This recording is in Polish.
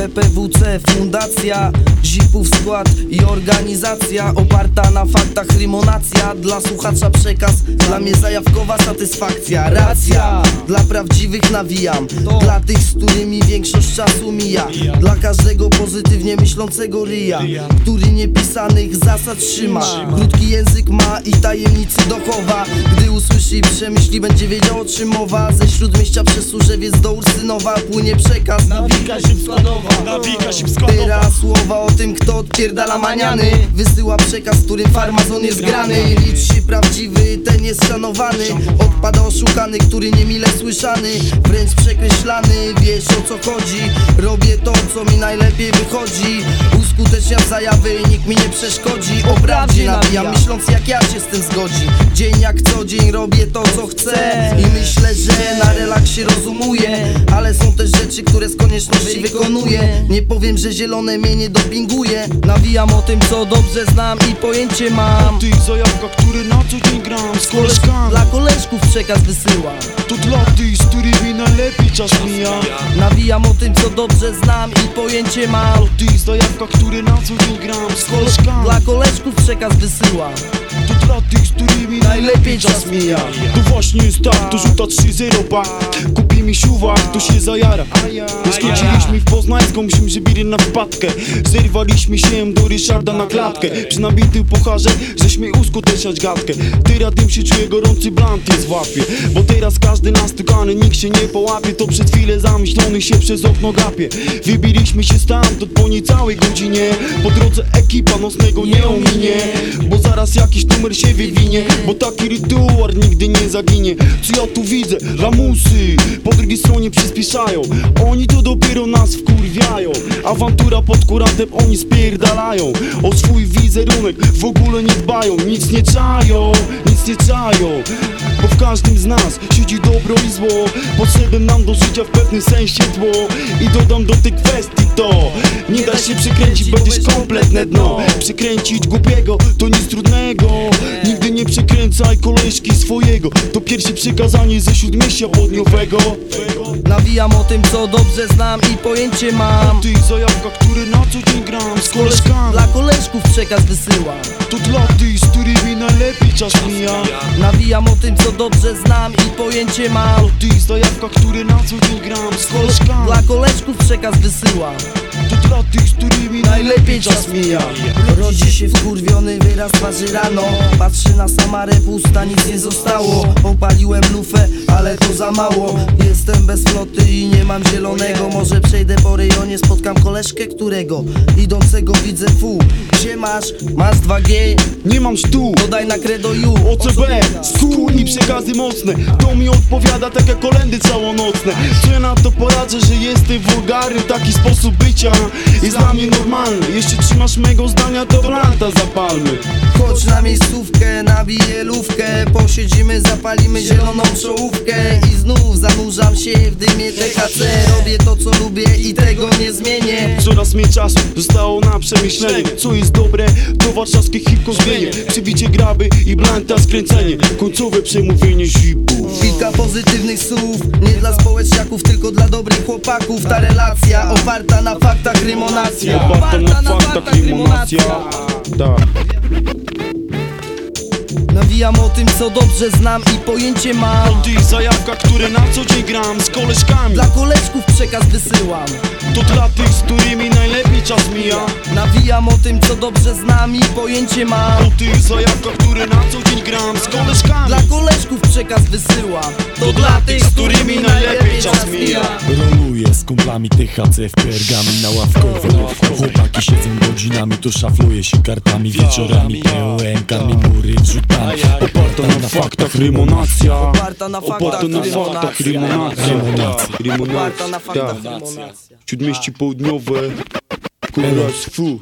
PPWC, fundacja Zipów skład i organizacja Oparta na faktach rymonacja Dla słuchacza przekaz, dla mnie zajawkowa satysfakcja. Racja, dla prawdziwych nawijam. Dla tych, z którymi większość czasu mija. Dla każdego pozytywnie myślącego ryja Który niepisanych zasad trzyma. Krótki język ma i tajemnicy dochowa. Gdy usłyszy i przemyśli będzie wiedział o czym mowa. Ze śródmieścia przez Służewiec do Ursynowa Płynie przekaz. Nawika się składowa Nawika się składowa Teraz słowa o tym, kto odpierdala maniany. Wysyła przekaz, którym farmazon jest grany. Licz się prawdziwy, ten jest szanowany. Odpada oszukany, który niemile słyszany. Wręcz przekreślany, wiesz o co chodzi. Robię to, co mi najlepiej wychodzi. Uskuteczniam zajawy, nikt mi nie przeszkodzi. O prawdzie nawijam, myśląc jak ja się z tym zgodzi Dzień jak co dzień robię to, co chcę. I myślę, że na relaksie rozumuję. Ale są też rzeczy, które z konieczności wykonuję Nie powiem, że zielone mnie nie dopinguje. Nawijam o tym, co dobrze znam i pojęcie mam. Ty zajawka, który na co dzień gram z koleżkami. Dla koleżków przekaz wysyłam. To dla tych, z którymi najlepiej czas mija. Nawijam o tym, co dobrze znam i pojęcie mam. Ty zajawka, który na co dzień gram z koleżkami. Dla koleżków przekaz wysyłam dla tych, z którymi najlepiej czas mija. To właśnie jest tak, to rzuta 3-0 bak Kupi mi siuwak, to się zajara. Skończyliśmy w Poznańską, myśmy żebili na wpadkę Zerwaliśmy się do Ryszarda na klatkę. Przy nabitym pucharze, żeśmy uskuteczniać gadkę. Teraz tym się czuje gorący blant jest w łapie. Bo teraz każdy nastukany, nikt się nie połapie. To przed chwilę zamyślony się przez okno gapie. Wybiliśmy się stamtąd po niecałej godzinie. Po drodze ekipa nocnego nie ominie. Bo zaraz jakiś numer się wywinie Bo taki rytuał nigdy nie zaginie. Co ja tu widzę? Lamusy Po drugiej stronie przyspieszają. Oni to dopiero nas wkurwiają. Awantura pod kuratem oni spierdalają. O swój wizerunek w ogóle nie dbają. Nic nie czają, nic nie czają. Bo w każdym z nas siedzi dobro i zło. Potrzebne nam do życia w pewnym sensie tło. I dodam do tej kwestii to. Nie da się przykręcić, będziesz kompletne dno. Przykręcić głupiego to nic przekręcaj koleżki swojego. To pierwsze przykazanie ze śródmieścia południowego. Nawijam o tym, co dobrze znam i pojęcie mam. Ty zajawka, który na co dzień gram z koleżkami. Dla koleżków przekaz wysyłam. To dla tych, z którymi najlepiej czas mija. Nawijam o tym, co dobrze znam i pojęcie mam. Ty zajawka, który na co dzień gram z koleżkami. Dla koleżków przekaz wysyłam. To dla tych, z którymi najlepiej czas mija Rodzi się wkurwiony wyraz twarzy rano. Patrzy na samarę pusta, nic nie zostało. Opaliłem lufę, ale to za mało Jestem bez floty i nie mam zielonego. Może przejdę po rejonie, spotkam koleżkę którego Idącego widzę fu Gdzie masz? Masz 2G? Nie mam sztu Dodaj na credo you OCB, skór i przekazy mocne. To mi odpowiada tak jak kolendy całonocne. Ja na to poradzę, że jestem wulgarny. Taki sposób bycia jest dla mnie normalny. Jeśli trzymasz mego zdania, to blanta zapalmy Chodź na miejscówkę, nabiję lówkę Posiedzimy, zapalimy zieloną czołówkę. I znów zanurzam się w dymie THC Robię to co lubię i tego nie zmienię. Coraz mniej czasu zostało na przemyślenie. Co jest dobre, to warszawskie hip zmienię. Przybicie graby i blanta skręcenie. Końcowe przemówienie zipów. Kilka pozytywnych słów. Nie dla społeczniaków, tylko dla dobrych chłopaków. Ta relacja oparta na faktach rymonacja. Oparta na faktach limonacja Tak Nawijam o tym co dobrze znam i pojęcie mam. Ty zajawka, które na co dzień gram z koleżkami. Dla koleżków przekaz wysyłam. To dla tych, z którymi najlepiej czas mija. Nawijam o tym co dobrze znam i pojęcie mam. To ty zajawka, które na co dzień gram z koleżkami. Dla koleżków przekaz wysyłam. To dla tych, z którymi najlepiej czas mija. Roluję z kumplami THC w pergamin na ławkowe Chłopaki godzinami, to szafluje się kartami Wieczorami POM, karmi mury wrzutami Oparta na faktach rymonacja. Oparta na faktach na faktach rymonacja. rymonacja. Faktach Tak. Śródmieści południowe. Kurwa, fu